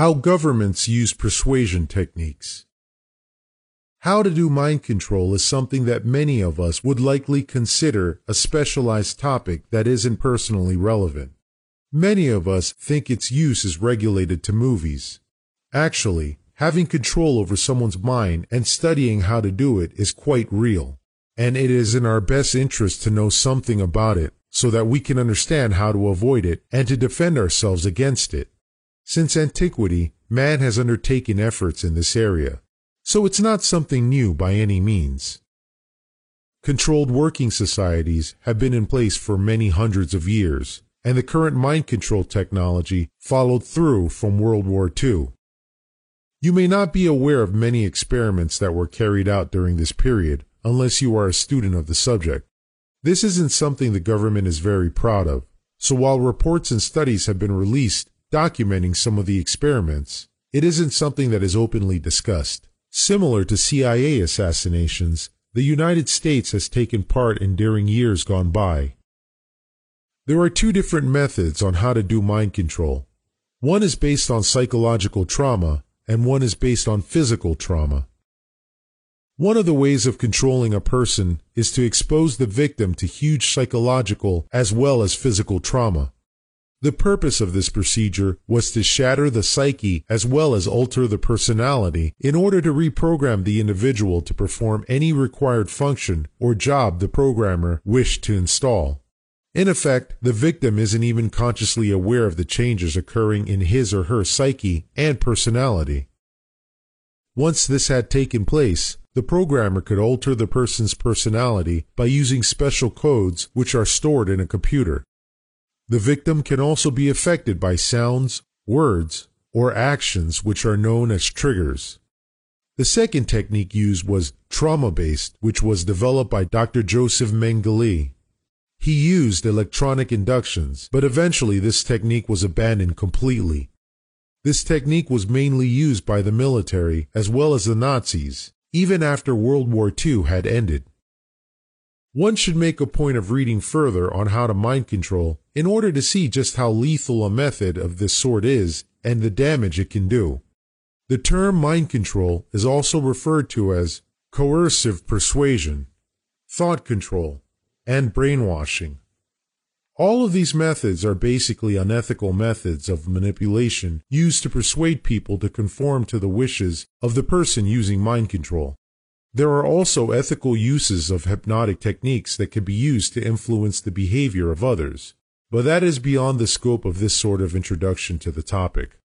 How governments use persuasion techniques. How to do mind control is something that many of us would likely consider a specialized topic that isn't personally relevant. Many of us think its use is regulated to movies. Actually, having control over someone's mind and studying how to do it is quite real, and it is in our best interest to know something about it so that we can understand how to avoid it and to defend ourselves against it. Since antiquity, man has undertaken efforts in this area, so it's not something new by any means. Controlled working societies have been in place for many hundreds of years, and the current mind control technology followed through from World War II. You may not be aware of many experiments that were carried out during this period unless you are a student of the subject. This isn't something the government is very proud of, so while reports and studies have been released documenting some of the experiments, it isn't something that is openly discussed. Similar to CIA assassinations, the United States has taken part in during years gone by. There are two different methods on how to do mind control. One is based on psychological trauma, and one is based on physical trauma. One of the ways of controlling a person is to expose the victim to huge psychological as well as physical trauma. The purpose of this procedure was to shatter the psyche as well as alter the personality in order to reprogram the individual to perform any required function or job the programmer wished to install. In effect, the victim isn't even consciously aware of the changes occurring in his or her psyche and personality. Once this had taken place, the programmer could alter the person's personality by using special codes which are stored in a computer. The victim can also be affected by sounds, words, or actions which are known as triggers. The second technique used was trauma based, which was developed by Dr. Joseph Mengele. He used electronic inductions, but eventually this technique was abandoned completely. This technique was mainly used by the military as well as the Nazis, even after World War II had ended. One should make a point of reading further on how to mind control in order to see just how lethal a method of this sort is and the damage it can do. The term mind control is also referred to as coercive persuasion, thought control, and brainwashing. All of these methods are basically unethical methods of manipulation used to persuade people to conform to the wishes of the person using mind control. There are also ethical uses of hypnotic techniques that can be used to influence the behavior of others, but that is beyond the scope of this sort of introduction to the topic.